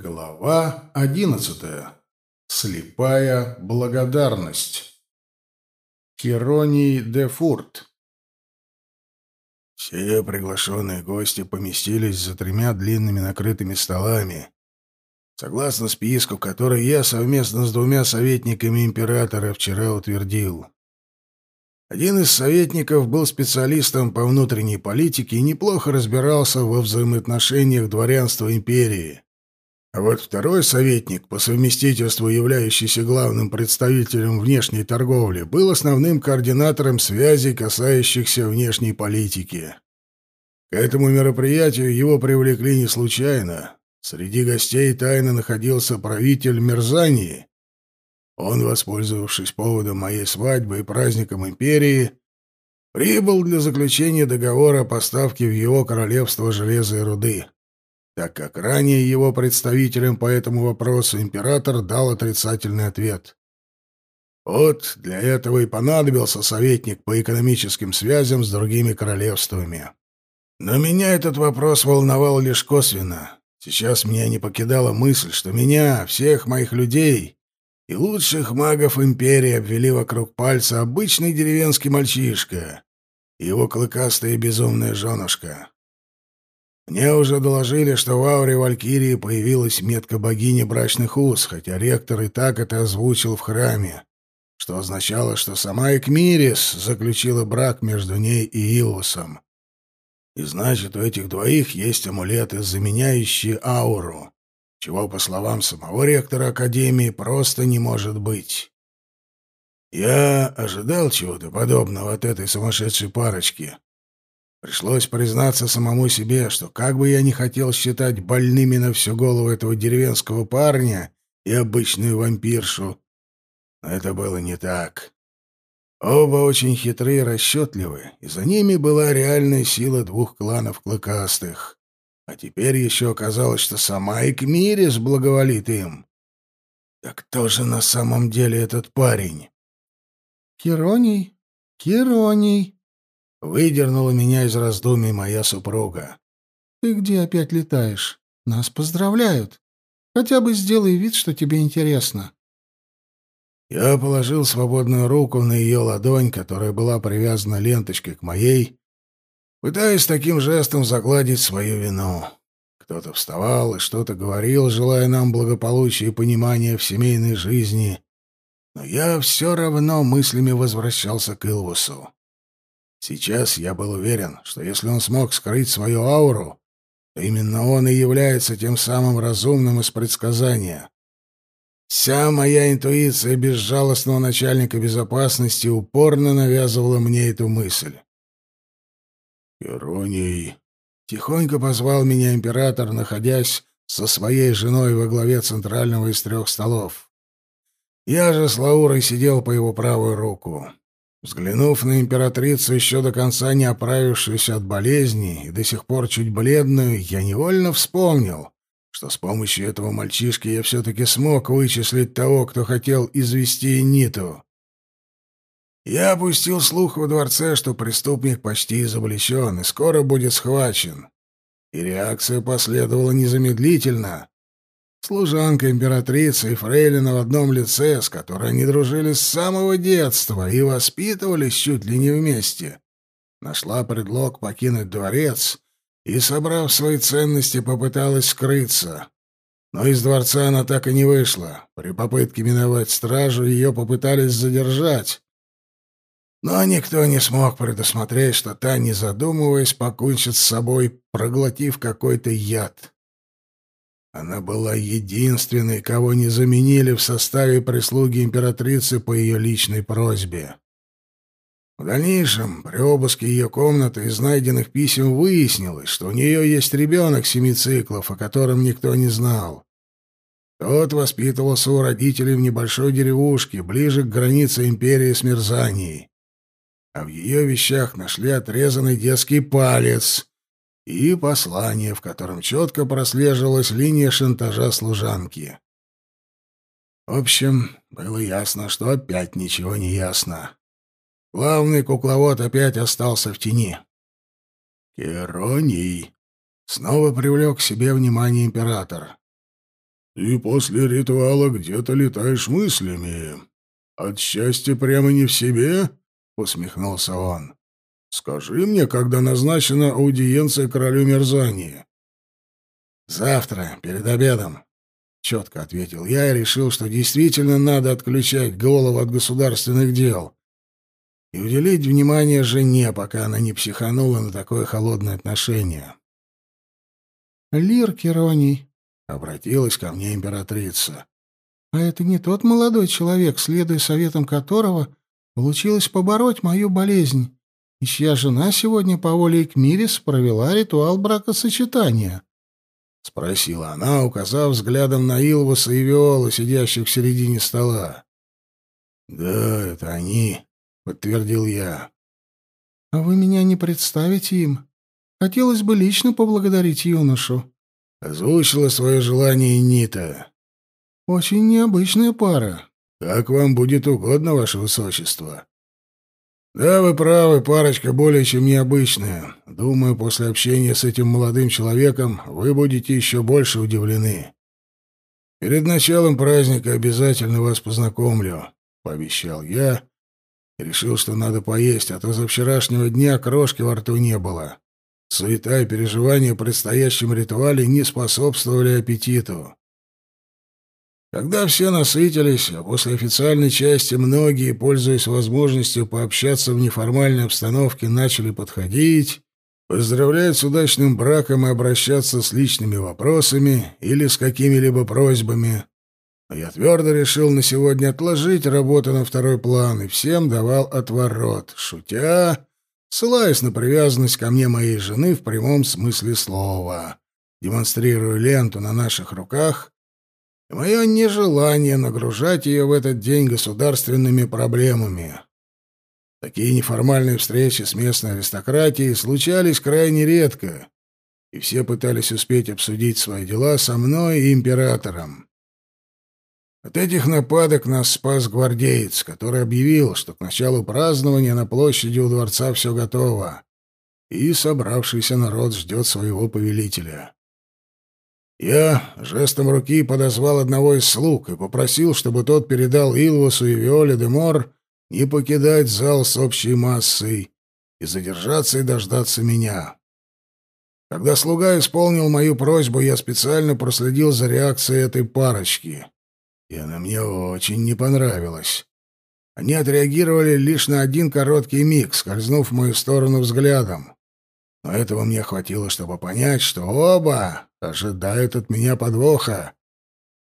Глава одиннадцатая. Слепая благодарность. Хероний де Фурт. Все приглашенные гости поместились за тремя длинными накрытыми столами, согласно списку, который я совместно с двумя советниками императора вчера утвердил. Один из советников был специалистом по внутренней политике и неплохо разбирался во взаимоотношениях дворянства империи. А вот второй советник, по совместительству являющийся главным представителем внешней торговли, был основным координатором связей, касающихся внешней политики. К этому мероприятию его привлекли не случайно. Среди гостей тайно находился правитель Мерзании. Он, воспользовавшись поводом моей свадьбы и праздником империи, прибыл для заключения договора о поставке в его королевство железа и руды так как ранее его представителям по этому вопросу император дал отрицательный ответ. Вот для этого и понадобился советник по экономическим связям с другими королевствами. Но меня этот вопрос волновал лишь косвенно. Сейчас меня не покидала мысль, что меня, всех моих людей и лучших магов империи обвели вокруг пальца обычный деревенский мальчишка и его клыкастая безумная женушка. Мне уже доложили, что в ауре Валькирии появилась метка богини брачных уз, хотя ректор и так это озвучил в храме, что означало, что сама Экмирис заключила брак между ней и Илвусом. И значит, у этих двоих есть амулеты, заменяющие ауру, чего, по словам самого ректора Академии, просто не может быть. Я ожидал чего-то подобного от этой сумасшедшей парочки, Пришлось признаться самому себе, что как бы я ни хотел считать больными на всю голову этого деревенского парня и обычную вампиршу, но это было не так. Оба очень хитрые и расчетливы, и за ними была реальная сила двух кланов клыкастых. А теперь еще оказалось, что сама Экмирис благоволит им. Так кто же на самом деле этот парень? Хероний, Хероний, Выдернула меня из раздумий моя супруга. «Ты где опять летаешь? Нас поздравляют. Хотя бы сделай вид, что тебе интересно». Я положил свободную руку на ее ладонь, которая была привязана ленточкой к моей, пытаясь таким жестом загладить свою вину. Кто-то вставал и что-то говорил, желая нам благополучия и понимания в семейной жизни, но я все равно мыслями возвращался к Илвусу. Сейчас я был уверен, что если он смог скрыть свою ауру, то именно он и является тем самым разумным из предсказания. Вся моя интуиция безжалостного начальника безопасности упорно навязывала мне эту мысль. «Ироний!» — тихонько позвал меня император, находясь со своей женой во главе центрального из трех столов. Я же с Лаурой сидел по его правую руку. Взглянув на императрицу, еще до конца не оправившуюся от болезни и до сих пор чуть бледную, я невольно вспомнил, что с помощью этого мальчишки я все-таки смог вычислить того, кто хотел извести Ниту. Я опустил слух во дворце, что преступник почти изобличен и скоро будет схвачен. И реакция последовала незамедлительно. Служанка императрицы и фрейлина в одном лице, с которой они дружили с самого детства и воспитывались чуть ли не вместе, нашла предлог покинуть дворец и, собрав свои ценности, попыталась скрыться. Но из дворца она так и не вышла. При попытке миновать стражу ее попытались задержать. Но никто не смог предусмотреть, что та, не задумываясь, покончит с собой, проглотив какой-то яд. Она была единственной, кого не заменили в составе прислуги императрицы по ее личной просьбе. В дальнейшем, при обыске ее комнаты из найденных писем выяснилось, что у нее есть ребенок семи циклов, о котором никто не знал. Тот воспитывался у родителей в небольшой деревушке, ближе к границе империи с Мерзанией. А в ее вещах нашли отрезанный детский палец, и послание, в котором четко прослеживалась линия шантажа служанки. В общем, было ясно, что опять ничего не ясно. Главный кукловод опять остался в тени. Кероний снова привлек к себе внимание император. «Ты после ритуала где-то летаешь мыслями. От счастья прямо не в себе?» — усмехнулся он. «Скажи мне, когда назначена аудиенция королю Мерзании?» «Завтра, перед обедом», — четко ответил я и решил, что действительно надо отключать голову от государственных дел и уделить внимание жене, пока она не психанула на такое холодное отношение. «Лир Кероний», — обратилась ко мне императрица. «А это не тот молодой человек, следуя советам которого получилось побороть мою болезнь, и чья жена сегодня по воле Экмирис провела ритуал бракосочетания?» — спросила она, указав взглядом на Илвуса и Виола, сидящих в середине стола. «Да, это они», — подтвердил я. «А вы меня не представите им? Хотелось бы лично поблагодарить юношу». Озвучила свое желание Нита. «Очень необычная пара». «Как вам будет угодно, ваше высочество». «Да, вы правы, парочка более чем необычная. Думаю, после общения с этим молодым человеком вы будете еще больше удивлены. Перед началом праздника обязательно вас познакомлю», — пообещал я. Решил, что надо поесть, а то за вчерашнего дня крошки во рту не было. Суета и переживания о предстоящем ритуале не способствовали аппетиту. Когда все насытились, а после официальной части многие, пользуясь возможностью пообщаться в неформальной обстановке, начали подходить, поздравлять с удачным браком и обращаться с личными вопросами или с какими-либо просьбами, я твердо решил на сегодня отложить работу на второй план и всем давал отворот, шутя, ссылаясь на привязанность ко мне моей жены в прямом смысле слова, демонстрируя ленту на наших руках мое нежелание нагружать ее в этот день государственными проблемами. Такие неформальные встречи с местной аристократией случались крайне редко, и все пытались успеть обсудить свои дела со мной и императором. От этих нападок нас спас гвардеец, который объявил, что к началу празднования на площади у дворца все готово, и собравшийся народ ждет своего повелителя. Я жестом руки подозвал одного из слуг и попросил, чтобы тот передал Илвусу и Виоле де Мор не покидать зал с общей массой и задержаться и дождаться меня. Когда слуга исполнил мою просьбу, я специально проследил за реакцией этой парочки, и она мне очень не понравилась. Они отреагировали лишь на один короткий миг, скользнув в мою сторону взглядом. Но этого мне хватило, чтобы понять, что оба ожидают от меня подвоха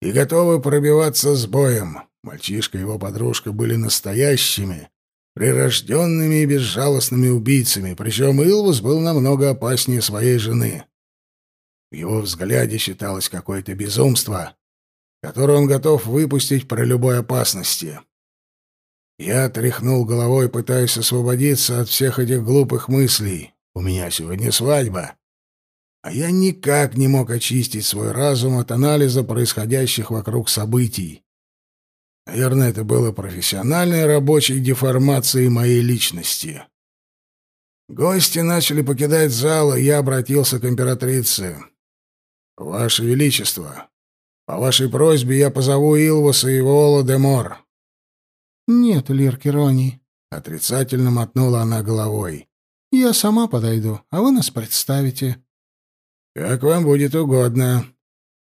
и готовы пробиваться с боем. Мальчишка и его подружка были настоящими, прирожденными и безжалостными убийцами, причем Илвус был намного опаснее своей жены. В его взгляде считалось какое-то безумство, которое он готов выпустить при любой опасности. Я тряхнул головой, пытаясь освободиться от всех этих глупых мыслей. У меня сегодня свадьба. А я никак не мог очистить свой разум от анализа происходящих вокруг событий. Наверное, это было профессиональной рабочей деформацией моей личности. Гости начали покидать зал, и я обратился к императрице. «Ваше Величество, по вашей просьбе я позову Илвуса и Вола де Мор». «Нет, Лир Керони», — отрицательно мотнула она головой. Я сама подойду, а вы нас представите. Как вам будет угодно,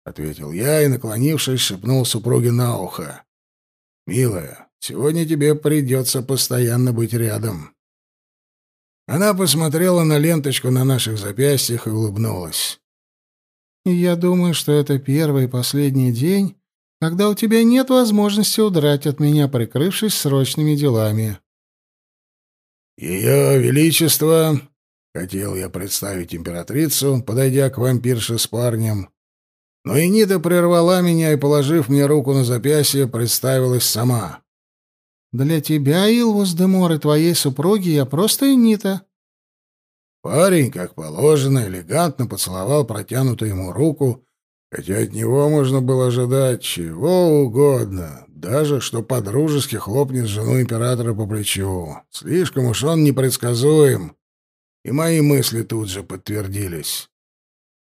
ответил я и, наклонившись, шепнул супруге на ухо. Милая, сегодня тебе придется постоянно быть рядом. Она посмотрела на ленточку на наших запястьях и улыбнулась. «Я думаю, что это первый и последний день, когда у тебя нет возможности удрать от меня, прикрывшись срочными делами. «Ее Величество...» — хотел я представить императрицу, подойдя к вампирше с парнем. Но Энита прервала меня и, положив мне руку на запястье, представилась сама. «Для тебя, Илвус Демор, и твоей супруги я просто Энита». Парень, как положено, элегантно поцеловал протянутую ему руку, хотя от него можно было ожидать чего угодно, даже что подружески хлопнет жену императора по плечу. Слишком уж он непредсказуем. И мои мысли тут же подтвердились.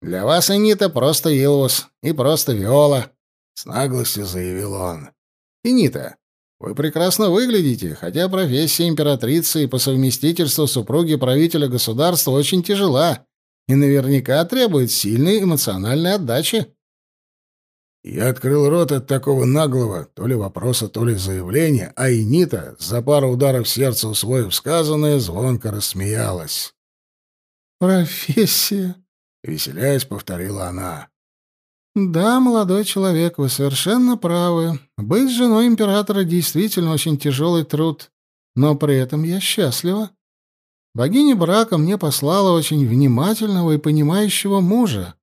Для вас, Анита, просто Илвус и просто Виола, — с наглостью заявил он. Инита, вы прекрасно выглядите, хотя профессия императрицы и по совместительству супруги правителя государства очень тяжела и наверняка требует сильной эмоциональной отдачи. Я открыл рот от такого наглого, то ли вопроса, то ли заявления, а Инита, за пару ударов сердца усвоив сказанное, звонко рассмеялась. «Профессия», — веселяясь, повторила она. «Да, молодой человек, вы совершенно правы. Быть женой императора действительно очень тяжелый труд, но при этом я счастлива. Богиня брака мне послала очень внимательного и понимающего мужа.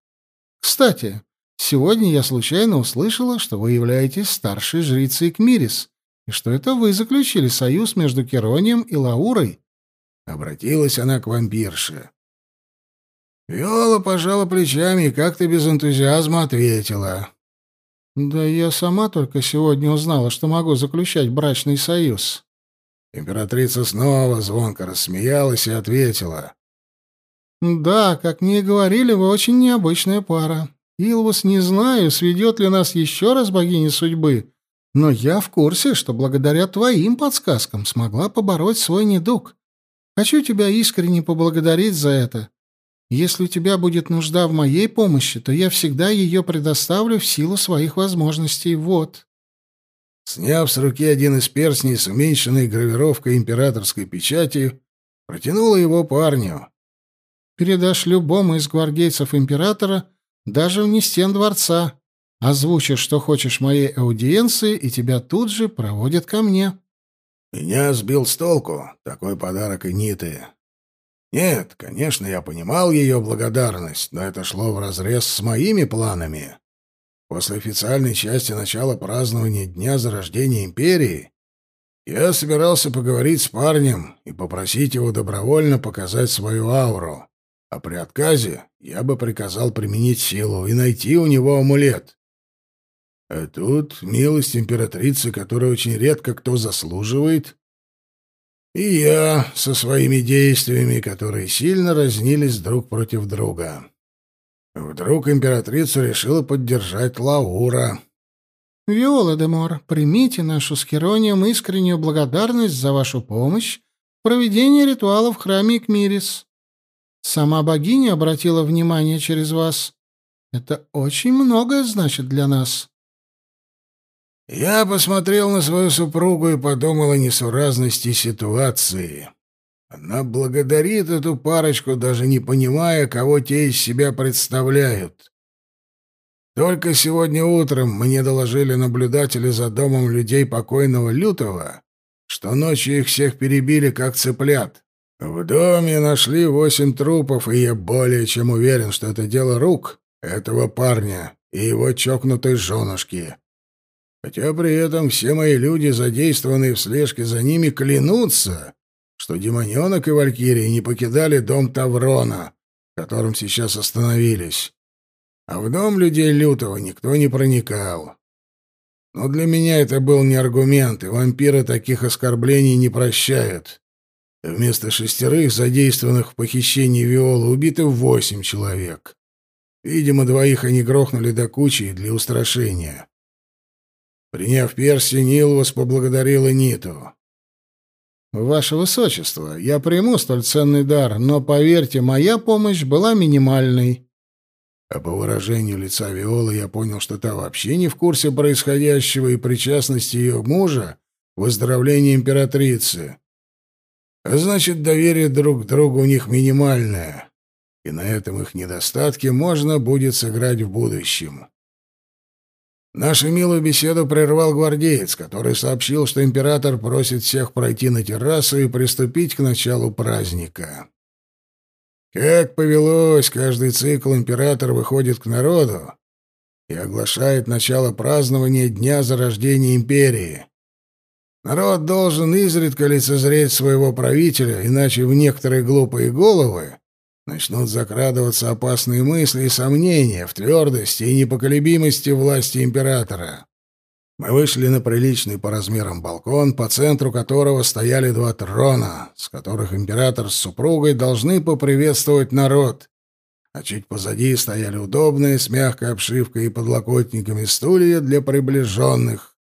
Кстати, Сегодня я случайно услышала, что вы являетесь старшей жрицей Кмирис, и что это вы заключили союз между Керонием и Лаурой. Обратилась она к вампирше. Виола пожала плечами и как-то без энтузиазма ответила. «Да я сама только сегодня узнала, что могу заключать брачный союз». Императрица снова звонко рассмеялась и ответила. «Да, как мне и говорили, вы очень необычная пара. Илвус, не знаю, сведет ли нас еще раз богиня судьбы, но я в курсе, что благодаря твоим подсказкам смогла побороть свой недуг. Хочу тебя искренне поблагодарить за это. Если у тебя будет нужда в моей помощи, то я всегда ее предоставлю в силу своих возможностей. Вот». Сняв с руки один из перстней с уменьшенной гравировкой императорской печати, протянула его парню. «Передашь любому из гвардейцев императора даже вне стен дворца. Озвучишь, что хочешь моей аудиенции, и тебя тут же проводят ко мне». Меня сбил с толку такой подарок и Ниты. Нет, конечно, я понимал ее благодарность, но это шло вразрез с моими планами. После официальной части начала празднования Дня зарождения Империи я собирался поговорить с парнем и попросить его добровольно показать свою ауру. А при отказе я бы приказал применить силу и найти у него амулет. А тут милость императрицы, которая очень редко кто заслуживает, и я со своими действиями, которые сильно разнились друг против друга. Вдруг императрица решила поддержать Лаура. «Виола де Мор, примите нашу с Херонием искреннюю благодарность за вашу помощь в проведении ритуала в храме Кмирис. Сама богиня обратила внимание через вас. Это очень многое значит для нас. Я посмотрел на свою супругу и подумал о несуразности ситуации. Она благодарит эту парочку, даже не понимая, кого те из себя представляют. Только сегодня утром мне доложили наблюдатели за домом людей покойного Лютого, что ночью их всех перебили как цыплят. В доме нашли восемь трупов, и я более чем уверен, что это дело рук этого парня и его чокнутой женушки. Хотя при этом все мои люди, задействованные в слежке за ними, клянутся, что Демоненок и Валькирия не покидали дом Таврона, в котором сейчас остановились. А в дом людей Лютого никто не проникал. Но для меня это был не аргумент, и вампиры таких оскорблений не прощают. Вместо шестерых, задействованных в похищении Виолы, убиты восемь человек. Видимо, двоих они грохнули до кучи для устрашения. Приняв перстень, Нилвас поблагодарила Ниту. «Ваше Высочество, я приму столь ценный дар, но, поверьте, моя помощь была минимальной». А по выражению лица Виолы я понял, что та вообще не в курсе происходящего и причастности ее мужа к выздоровлению императрицы. Значит, доверие друг к другу у них минимальное, и на этом их недостатки можно будет сыграть в будущем. Нашу милую беседу прервал гвардеец, который сообщил, что император просит всех пройти на террасу и приступить к началу праздника. Как повелось, каждый цикл император выходит к народу и оглашает начало празднования Дня зарождения империи. Народ должен изредка лицезреть своего правителя, иначе в некоторые глупые головы начнут закрадываться опасные мысли и сомнения в твердости и непоколебимости власти императора. Мы вышли на приличный по размерам балкон, по центру которого стояли два трона, с которых император с супругой должны поприветствовать народ, а чуть позади стояли удобные с мягкой обшивкой и подлокотниками стулья для приближенных,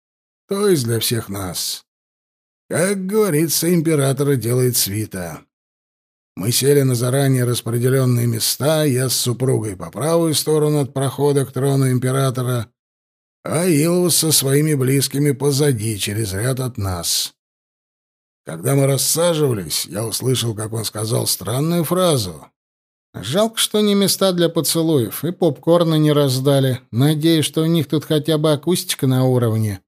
то есть для всех нас. Как говорится, императора делает свита. Мы сели на заранее распределенные места, я с супругой по правую сторону от прохода к трону императора, а Илвус со своими близкими позади, через ряд от нас. Когда мы рассаживались, я услышал, как он сказал странную фразу. «Жалко, что не места для поцелуев, и попкорна не раздали. Надеюсь, что у них тут хотя бы акустика на уровне».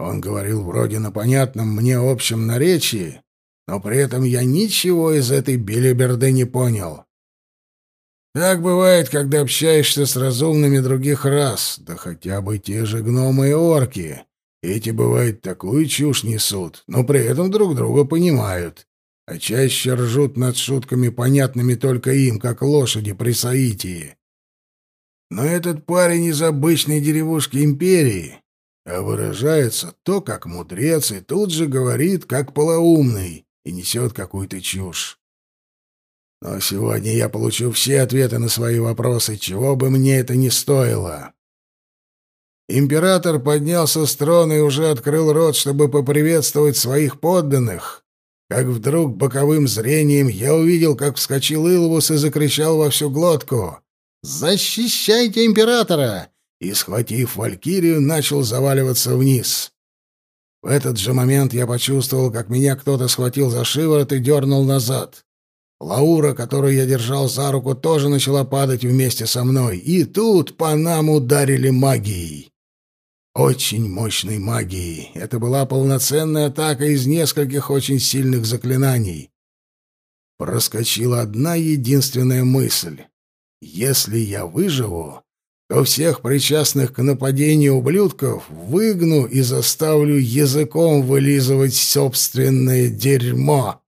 Он говорил вроде на понятном мне общем наречии, но при этом я ничего из этой белиберды не понял. Так бывает, когда общаешься с разумными других рас, да хотя бы те же гномы и орки. Эти, бывает, такую чушь несут, но при этом друг друга понимают, а чаще ржут над шутками, понятными только им, как лошади при Саитии. Но этот парень из обычной деревушки империи, а выражается то, как мудрец, и тут же говорит, как полоумный, и несет какую-то чушь. Но сегодня я получу все ответы на свои вопросы, чего бы мне это ни стоило. Император поднялся с трона и уже открыл рот, чтобы поприветствовать своих подданных, как вдруг боковым зрением я увидел, как вскочил Илвус и закричал во всю глотку «Защищайте императора!» И, схватив Валькирию, начал заваливаться вниз. В этот же момент я почувствовал, как меня кто-то схватил за шиворот и дернул назад. Лаура, которую я держал за руку, тоже начала падать вместе со мной, и тут по нам ударили магией. Очень мощной магией. Это была полноценная атака из нескольких очень сильных заклинаний. Проскочила одна единственная мысль. Если я выживу, то всех причастных к нападению ублюдков выгну и заставлю языком вылизывать собственное дерьмо.